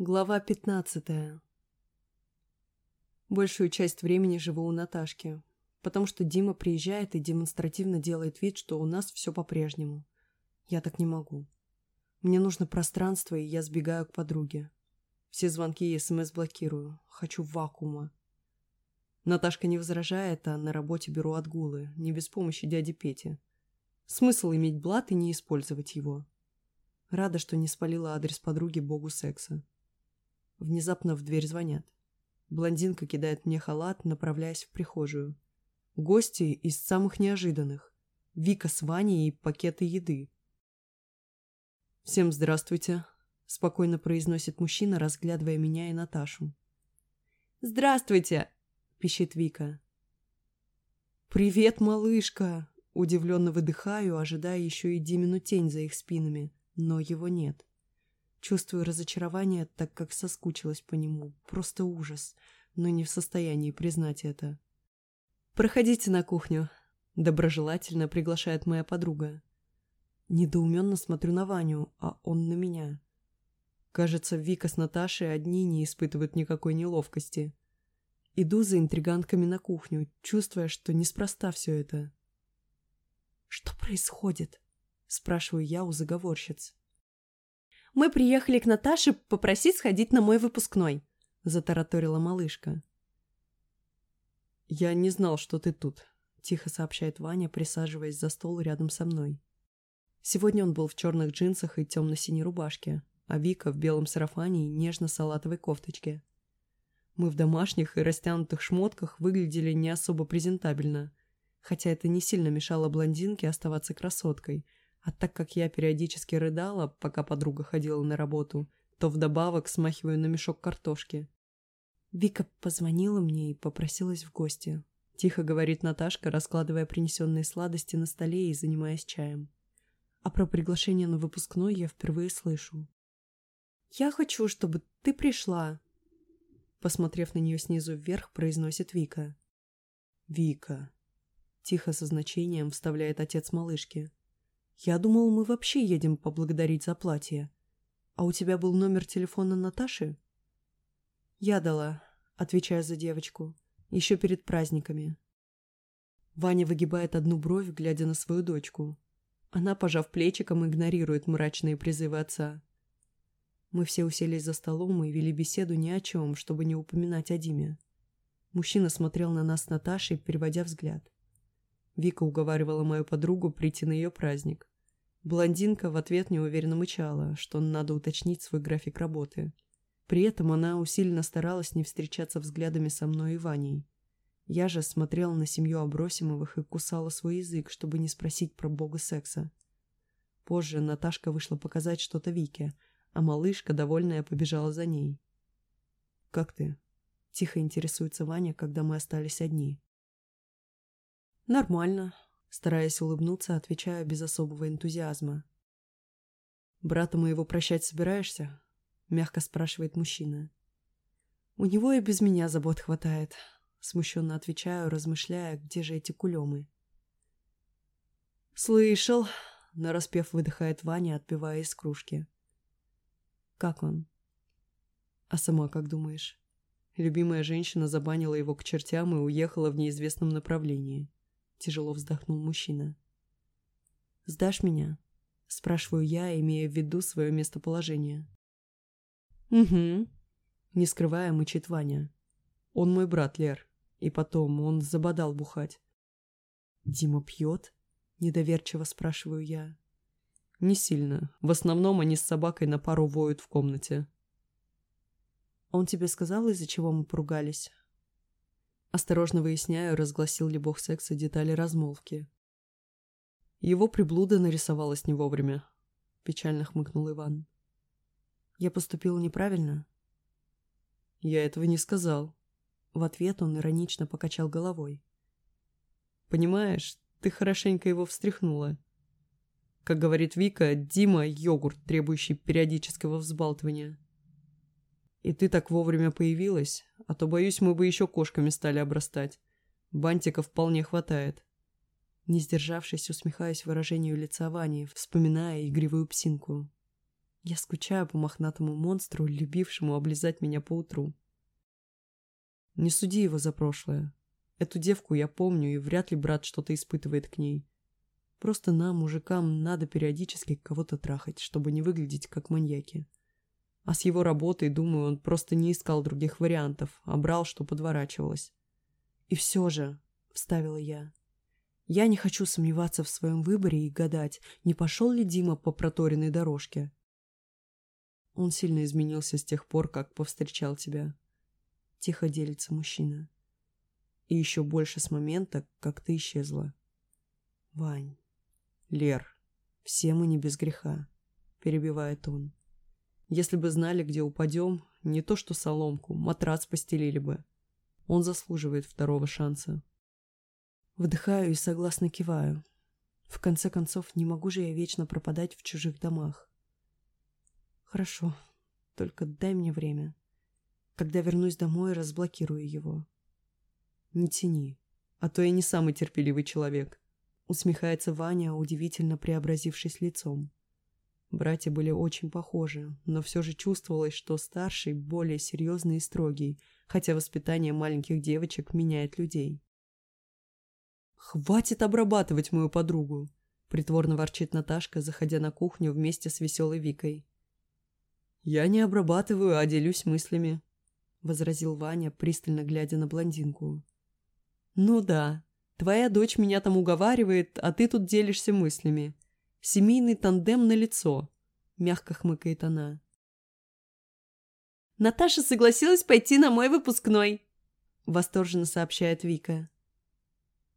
Глава пятнадцатая. Большую часть времени живу у Наташки, потому что Дима приезжает и демонстративно делает вид, что у нас все по-прежнему. Я так не могу. Мне нужно пространство, и я сбегаю к подруге. Все звонки и СМС блокирую. Хочу вакуума. Наташка не возражает, а на работе беру отгулы, не без помощи дяди Пети. Смысл иметь блат и не использовать его. Рада, что не спалила адрес подруги богу секса. Внезапно в дверь звонят. Блондинка кидает мне халат, направляясь в прихожую. Гости из самых неожиданных. Вика с Ваней и пакеты еды. «Всем здравствуйте», — спокойно произносит мужчина, разглядывая меня и Наташу. «Здравствуйте!» — пищит Вика. «Привет, малышка!» Удивленно выдыхаю, ожидая еще и Димину тень за их спинами, но его нет. Чувствую разочарование, так как соскучилась по нему. Просто ужас, но не в состоянии признать это. «Проходите на кухню», — доброжелательно приглашает моя подруга. Недоуменно смотрю на Ваню, а он на меня. Кажется, Вика с Наташей одни не испытывают никакой неловкости. Иду за интригантками на кухню, чувствуя, что неспроста все это. «Что происходит?» — спрашиваю я у заговорщиц. Мы приехали к Наташе попросить сходить на мой выпускной», — затараторила малышка. «Я не знал, что ты тут», — тихо сообщает Ваня, присаживаясь за стол рядом со мной. Сегодня он был в черных джинсах и темно-синей рубашке, а Вика в белом сарафане и нежно-салатовой кофточке. Мы в домашних и растянутых шмотках выглядели не особо презентабельно, хотя это не сильно мешало блондинке оставаться красоткой — а так как я периодически рыдала, пока подруга ходила на работу, то вдобавок смахиваю на мешок картошки. Вика позвонила мне и попросилась в гости. Тихо говорит Наташка, раскладывая принесенные сладости на столе и занимаясь чаем. А про приглашение на выпускной я впервые слышу. «Я хочу, чтобы ты пришла», посмотрев на нее снизу вверх, произносит Вика. «Вика», — тихо со значением вставляет отец малышки. Я думал, мы вообще едем поблагодарить за платье. А у тебя был номер телефона Наташи? Я дала, отвечая за девочку. Еще перед праздниками. Ваня выгибает одну бровь, глядя на свою дочку. Она, пожав плечиком, игнорирует мрачные призывы отца. Мы все уселись за столом и вели беседу ни о чем, чтобы не упоминать о Диме. Мужчина смотрел на нас с Наташей, переводя взгляд. Вика уговаривала мою подругу прийти на ее праздник. Блондинка в ответ неуверенно мычала, что надо уточнить свой график работы. При этом она усиленно старалась не встречаться взглядами со мной и Ваней. Я же смотрела на семью Абросимовых и кусала свой язык, чтобы не спросить про бога секса. Позже Наташка вышла показать что-то Вике, а малышка, довольная, побежала за ней. «Как ты?» — тихо интересуется Ваня, когда мы остались одни. «Нормально», — стараясь улыбнуться, отвечаю без особого энтузиазма. «Брата моего прощать собираешься?» — мягко спрашивает мужчина. «У него и без меня забот хватает», — смущенно отвечаю, размышляя, где же эти кулемы. «Слышал», — нараспев выдыхает Ваня, отпивая из кружки. «Как он?» «А сама как думаешь?» Любимая женщина забанила его к чертям и уехала в неизвестном направлении. Тяжело вздохнул мужчина. «Сдашь меня?» Спрашиваю я, имея в виду свое местоположение. «Угу», — не скрывая, мычит Ваня. «Он мой брат, Лер. И потом, он забодал бухать». «Дима пьет?» — недоверчиво спрашиваю я. «Не сильно. В основном они с собакой на пару воют в комнате». «Он тебе сказал, из-за чего мы поругались?» Осторожно выясняю, разгласил ли бог секса детали размолвки. Его приблуда нарисовалась не вовремя. Печально хмыкнул Иван. Я поступил неправильно? Я этого не сказал. В ответ он иронично покачал головой. Понимаешь, ты хорошенько его встряхнула. Как говорит Вика, Дима – йогурт, требующий периодического взбалтывания. И ты так вовремя появилась, а то, боюсь, мы бы еще кошками стали обрастать. Бантиков вполне хватает. Не сдержавшись, усмехаясь выражению лица Вани, вспоминая игривую псинку. Я скучаю по мохнатому монстру, любившему облизать меня по утру. Не суди его за прошлое. Эту девку я помню, и вряд ли брат что-то испытывает к ней. Просто нам, мужикам, надо периодически кого-то трахать, чтобы не выглядеть как маньяки. А с его работой, думаю, он просто не искал других вариантов, а брал, что подворачивалось. «И все же», — вставила я, — «я не хочу сомневаться в своем выборе и гадать, не пошел ли Дима по проторенной дорожке». Он сильно изменился с тех пор, как повстречал тебя. Тихо делится мужчина. И еще больше с момента, как ты исчезла. Вань. Лер. Все мы не без греха. Перебивает он. Если бы знали, где упадем, не то что соломку, матрас постелили бы. Он заслуживает второго шанса. Вдыхаю и согласно киваю. В конце концов, не могу же я вечно пропадать в чужих домах. Хорошо, только дай мне время. Когда вернусь домой, разблокирую его. Не тяни, а то я не самый терпеливый человек. Усмехается Ваня, удивительно преобразившись лицом. Братья были очень похожи, но все же чувствовалось, что старший более серьезный и строгий, хотя воспитание маленьких девочек меняет людей. «Хватит обрабатывать мою подругу!» — притворно ворчит Наташка, заходя на кухню вместе с веселой Викой. «Я не обрабатываю, а делюсь мыслями», — возразил Ваня, пристально глядя на блондинку. «Ну да, твоя дочь меня там уговаривает, а ты тут делишься мыслями. Семейный тандем на лицо, мягко хмыкает она. Наташа согласилась пойти на мой выпускной, восторженно сообщает Вика.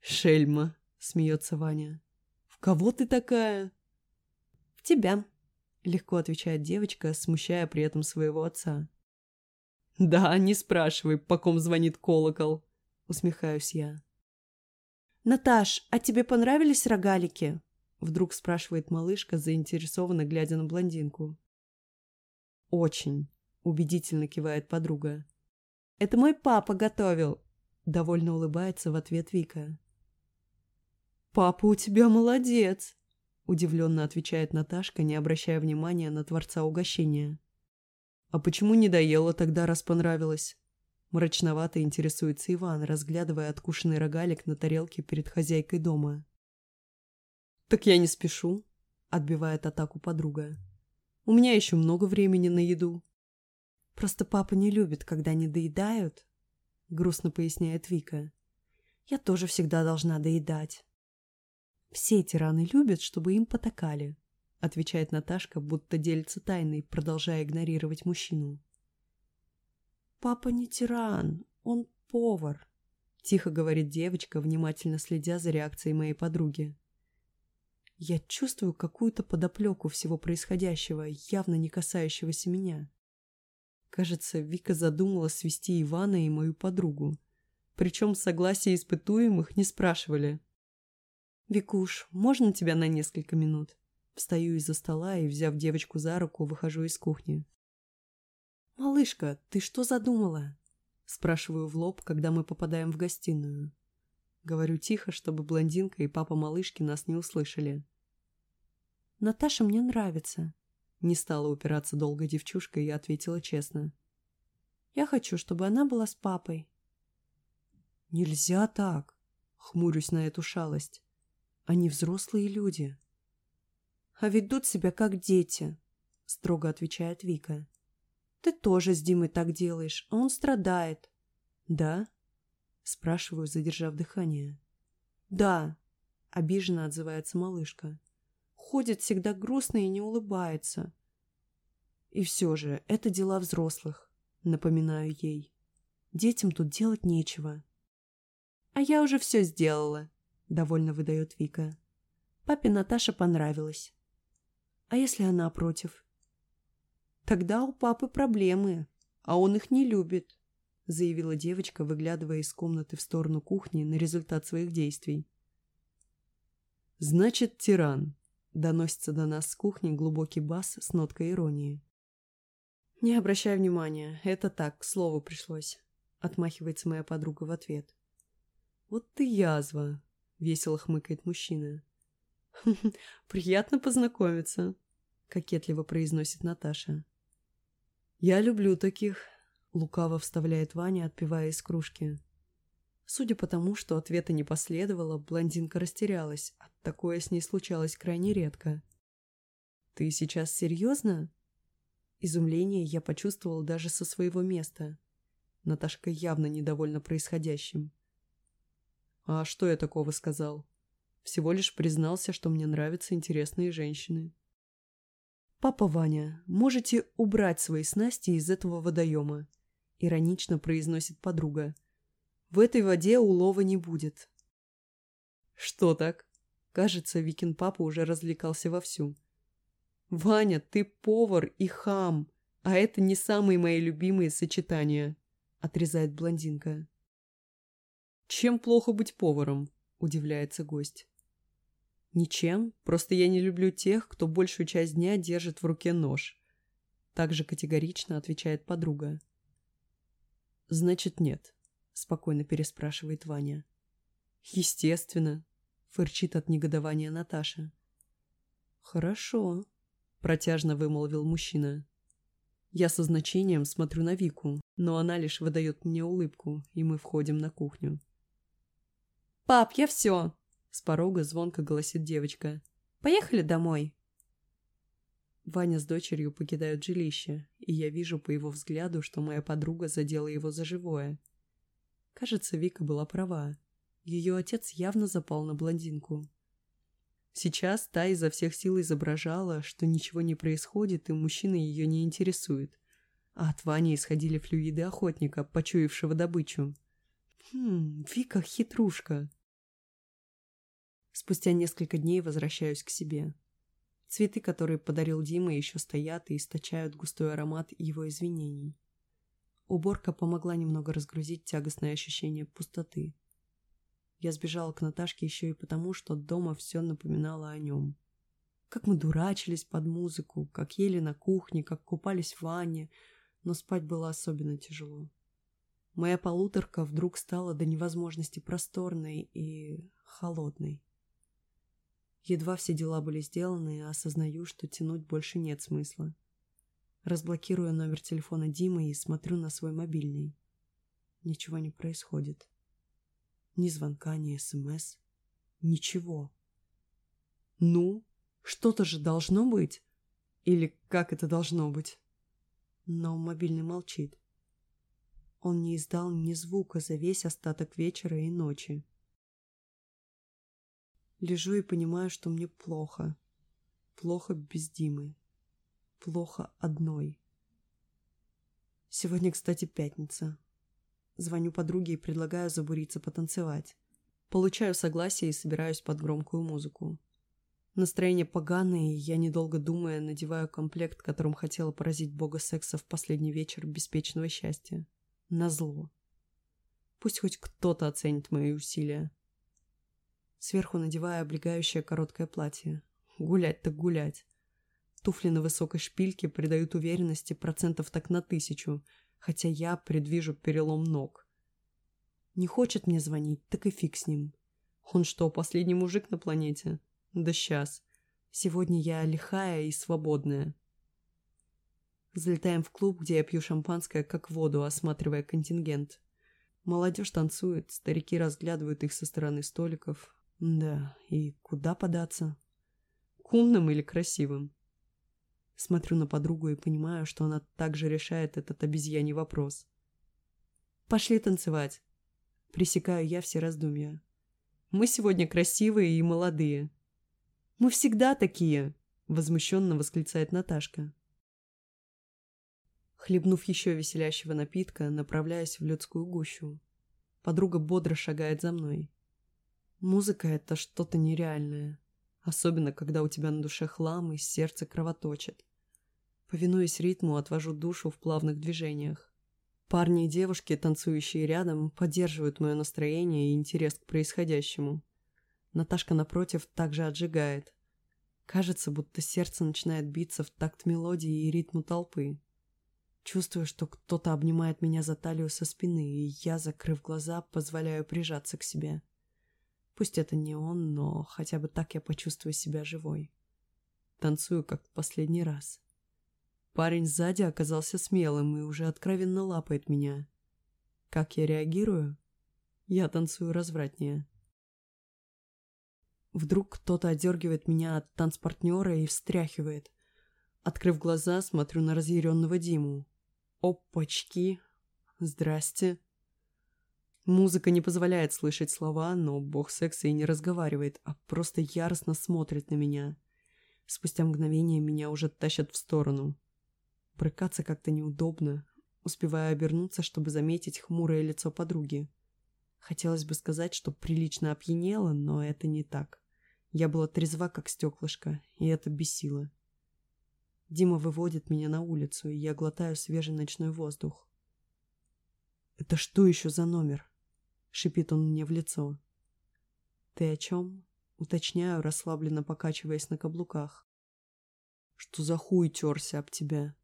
Шельма, смеется Ваня. В кого ты такая? В тебя, легко отвечает девочка, смущая при этом своего отца. Да, не спрашивай, по ком звонит колокол, усмехаюсь я. Наташ, а тебе понравились рогалики? Вдруг спрашивает малышка, заинтересованно глядя на блондинку. «Очень», — убедительно кивает подруга. «Это мой папа готовил», — довольно улыбается в ответ Вика. «Папа у тебя молодец», — удивленно отвечает Наташка, не обращая внимания на творца угощения. «А почему не доела тогда, раз понравилось?» Мрачновато интересуется Иван, разглядывая откушенный рогалик на тарелке перед хозяйкой дома. «Так я не спешу», — отбивает атаку подруга. «У меня еще много времени на еду». «Просто папа не любит, когда не доедают», — грустно поясняет Вика. «Я тоже всегда должна доедать». «Все тираны любят, чтобы им потакали», — отвечает Наташка, будто делится тайной, продолжая игнорировать мужчину. «Папа не тиран, он повар», — тихо говорит девочка, внимательно следя за реакцией моей подруги. Я чувствую какую-то подоплеку всего происходящего, явно не касающегося меня. Кажется, Вика задумала свести Ивана и мою подругу. Причем согласия испытуемых не спрашивали. «Викуш, можно тебя на несколько минут?» Встаю из-за стола и, взяв девочку за руку, выхожу из кухни. «Малышка, ты что задумала?» Спрашиваю в лоб, когда мы попадаем в гостиную. Говорю тихо, чтобы блондинка и папа малышки нас не услышали. «Наташа мне нравится», — не стала упираться долго девчушка и ответила честно. «Я хочу, чтобы она была с папой». «Нельзя так», — хмурюсь на эту шалость. «Они взрослые люди». «А ведут себя как дети», — строго отвечает Вика. «Ты тоже с Димой так делаешь, а он страдает». «Да?» Спрашиваю, задержав дыхание. «Да», — обиженно отзывается малышка. «Ходит всегда грустно и не улыбается». «И все же, это дела взрослых», — напоминаю ей. «Детям тут делать нечего». «А я уже все сделала», — довольно выдает Вика. Папе Наташа понравилась. «А если она против?» «Тогда у папы проблемы, а он их не любит» заявила девочка, выглядывая из комнаты в сторону кухни на результат своих действий. «Значит, тиран», — доносится до нас с кухни глубокий бас с ноткой иронии. «Не обращай внимания, это так, к слову пришлось», — отмахивается моя подруга в ответ. «Вот ты язва», — весело хмыкает мужчина. «Приятно познакомиться», —— кокетливо произносит Наташа. «Я люблю таких», — лукаво вставляет Ваня, отпивая из кружки. Судя по тому, что ответа не последовало, блондинка растерялась, а такое с ней случалось крайне редко. «Ты сейчас серьезно?» Изумление я почувствовал даже со своего места. Наташка явно недовольна происходящим. «А что я такого сказал?» Всего лишь признался, что мне нравятся интересные женщины. «Папа Ваня, можете убрать свои снасти из этого водоема?» Иронично произносит подруга. «В этой воде улова не будет». «Что так?» Кажется, Викин папа уже развлекался вовсю. «Ваня, ты повар и хам, а это не самые мои любимые сочетания», — отрезает блондинка. «Чем плохо быть поваром?» — удивляется гость. «Ничем, просто я не люблю тех, кто большую часть дня держит в руке нож», — также категорично отвечает подруга. «Значит, нет», — спокойно переспрашивает Ваня. «Естественно», — фырчит от негодования Наташа. «Хорошо», — протяжно вымолвил мужчина. Я со значением смотрю на Вику, но она лишь выдает мне улыбку, и мы входим на кухню. «Пап, я все!» — с порога звонко голосит девочка. «Поехали домой!» Ваня с дочерью покидают жилище, и я вижу по его взгляду, что моя подруга задела его за живое. Кажется, Вика была права. Ее отец явно запал на блондинку. Сейчас та изо всех сил изображала, что ничего не происходит и мужчина ее не интересует. А от Вани исходили флюиды охотника, почуявшего добычу. Хм, Вика хитрушка. Спустя несколько дней возвращаюсь к себе. Цветы, которые подарил Дима, еще стоят и источают густой аромат его извинений. Уборка помогла немного разгрузить тягостное ощущение пустоты. Я сбежала к Наташке еще и потому, что дома все напоминало о нем. Как мы дурачились под музыку, как ели на кухне, как купались в ванне, но спать было особенно тяжело. Моя полуторка вдруг стала до невозможности просторной и холодной. Едва все дела были сделаны, осознаю, что тянуть больше нет смысла. Разблокирую номер телефона Димы и смотрю на свой мобильный. Ничего не происходит. Ни звонка, ни СМС. Ничего. Ну, что-то же должно быть. Или как это должно быть? Но мобильный молчит. Он не издал ни звука за весь остаток вечера и ночи. Лежу и понимаю, что мне плохо. Плохо без Димы. Плохо одной. Сегодня, кстати, пятница. Звоню подруге и предлагаю забуриться потанцевать. Получаю согласие и собираюсь под громкую музыку. Настроение поганое, и я, недолго думая, надеваю комплект, которым хотела поразить бога секса в последний вечер беспечного счастья. Назло. Пусть хоть кто-то оценит мои усилия. Сверху надеваю облегающее короткое платье. Гулять так гулять. Туфли на высокой шпильке придают уверенности процентов так на тысячу – хотя я предвижу перелом ног. Не хочет мне звонить, так и фиг с ним. Он что, последний мужик на планете? Да сейчас. Сегодня я лихая и свободная. Залетаем в клуб, где я пью шампанское, как воду, осматривая контингент. Молодежь танцует, старики разглядывают их со стороны столиков. Да, и куда податься? К умным или красивым? Смотрю на подругу и понимаю, что она также решает этот обезьяний вопрос. «Пошли танцевать!» Пресекаю я все раздумья. «Мы сегодня красивые и молодые». «Мы всегда такие!» Возмущенно восклицает Наташка. Хлебнув еще веселящего напитка, направляюсь в людскую гущу. Подруга бодро шагает за мной. Музыка — это что-то нереальное. Особенно, когда у тебя на душе хлам и сердце кровоточит. Повинуясь ритму, отвожу душу в плавных движениях. Парни и девушки, танцующие рядом, поддерживают мое настроение и интерес к происходящему. Наташка, напротив, также отжигает. Кажется, будто сердце начинает биться в такт мелодии и ритму толпы. Чувствую, что кто-то обнимает меня за талию со спины, и я, закрыв глаза, позволяю прижаться к себе. Пусть это не он, но хотя бы так я почувствую себя живой. танцую как в последний раз. Парень сзади оказался смелым и уже откровенно лапает меня. Как я реагирую? Я танцую развратнее. Вдруг кто-то одергивает меня от танцпартнера и встряхивает. Открыв глаза, смотрю на разъяренного Диму. Опачки! Здрасте! Музыка не позволяет слышать слова, но бог секса и не разговаривает, а просто яростно смотрит на меня. Спустя мгновение меня уже тащат в сторону. Брыкаться как-то неудобно, успевая обернуться, чтобы заметить хмурое лицо подруги. Хотелось бы сказать, что прилично опьянела, но это не так. Я была трезва, как стеклышко, и это бесило. Дима выводит меня на улицу, и я глотаю свежий ночной воздух. «Это что еще за номер?» — шипит он мне в лицо. «Ты о чем?» — уточняю, расслабленно покачиваясь на каблуках. «Что за хуй терся об тебя?»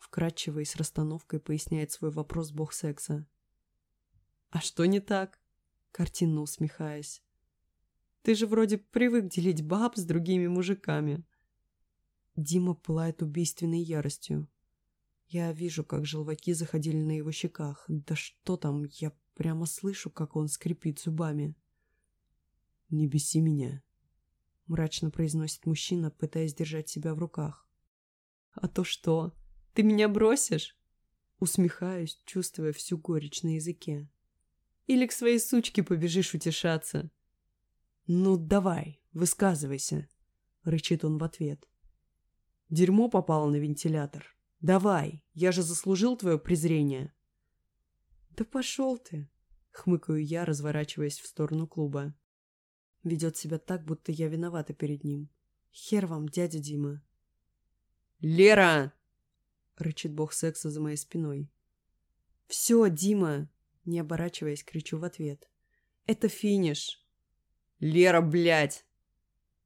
С расстановкой поясняет свой вопрос бог секса. «А что не так?» — картинно усмехаясь. «Ты же вроде привык делить баб с другими мужиками». Дима пылает убийственной яростью. Я вижу, как желваки заходили на его щеках. Да что там, я Прямо слышу, как он скрипит зубами. «Не беси меня», — мрачно произносит мужчина, пытаясь держать себя в руках. «А то что? Ты меня бросишь?» Усмехаюсь, чувствуя всю горечь на языке. «Или к своей сучке побежишь утешаться?» «Ну, давай, высказывайся», — рычит он в ответ. «Дерьмо попало на вентилятор. Давай, я же заслужил твое презрение». «Да пошел ты!» — хмыкаю я, разворачиваясь в сторону клуба. Ведет себя так, будто я виновата перед ним. Хер вам, дядя Дима. «Лера!» — рычит бог секса за моей спиной. «Все, Дима!» — не оборачиваясь, кричу в ответ. «Это финиш!» «Лера, блядь!»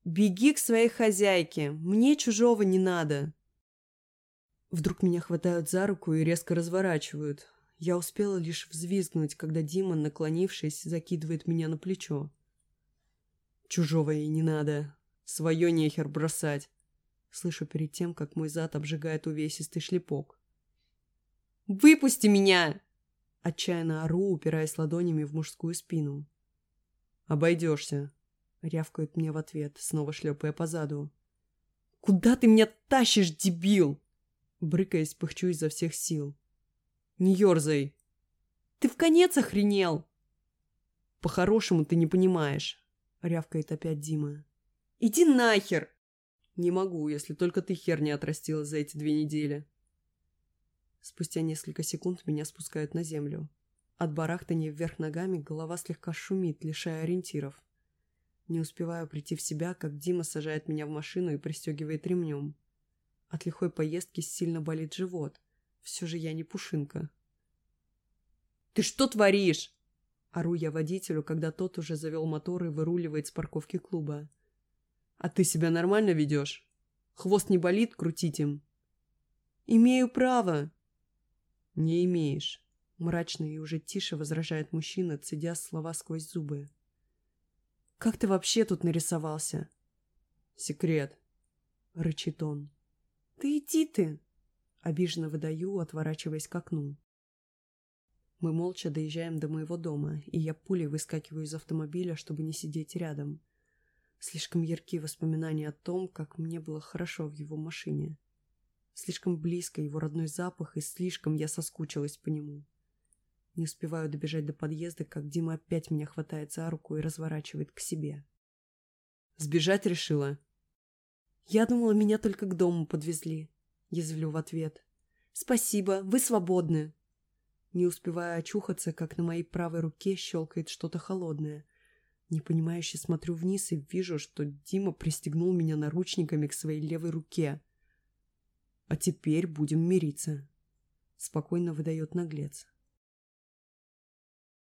«Беги к своей хозяйке! Мне чужого не надо!» Вдруг меня хватают за руку и резко разворачивают. Я успела лишь взвизгнуть, когда Дима, наклонившись, закидывает меня на плечо. «Чужого ей не надо. Свое нехер бросать!» Слышу перед тем, как мой зад обжигает увесистый шлепок. «Выпусти меня!» Отчаянно ору, упираясь ладонями в мужскую спину. «Обойдешься», — рявкает мне в ответ, снова шлепая по заду. «Куда ты меня тащишь, дебил?» Брыкаясь, пыхчу изо всех сил. Не ерзай. Ты в конец охренел? По-хорошему ты не понимаешь, рявкает опять Дима. Иди нахер! Не могу, если только ты хер не отрастила за эти две недели. Спустя несколько секунд меня спускают на землю. От барахтания вверх ногами голова слегка шумит, лишая ориентиров. Не успеваю прийти в себя, как Дима сажает меня в машину и пристегивает ремнем. От лихой поездки сильно болит живот. Все же я не пушинка. «Ты что творишь?» Ору я водителю, когда тот уже завел мотор и выруливает с парковки клуба. «А ты себя нормально ведешь? Хвост не болит крутить им?» «Имею право!» «Не имеешь», — мрачно и уже тише возражает мужчина, цедя слова сквозь зубы. «Как ты вообще тут нарисовался?» «Секрет», — рычит он. «Да иди ты!» Обиженно выдаю, отворачиваясь к окну. Мы молча доезжаем до моего дома, и я пулей выскакиваю из автомобиля, чтобы не сидеть рядом. Слишком яркие воспоминания о том, как мне было хорошо в его машине. Слишком близко его родной запах, и слишком я соскучилась по нему. Не успеваю добежать до подъезда, как Дима опять меня хватает за руку и разворачивает к себе. «Сбежать решила?» «Я думала, меня только к дому подвезли», Язвлю в ответ. «Спасибо, вы свободны!» Не успевая очухаться, как на моей правой руке щелкает что-то холодное. Непонимающе смотрю вниз и вижу, что Дима пристегнул меня наручниками к своей левой руке. «А теперь будем мириться», — спокойно выдает наглец.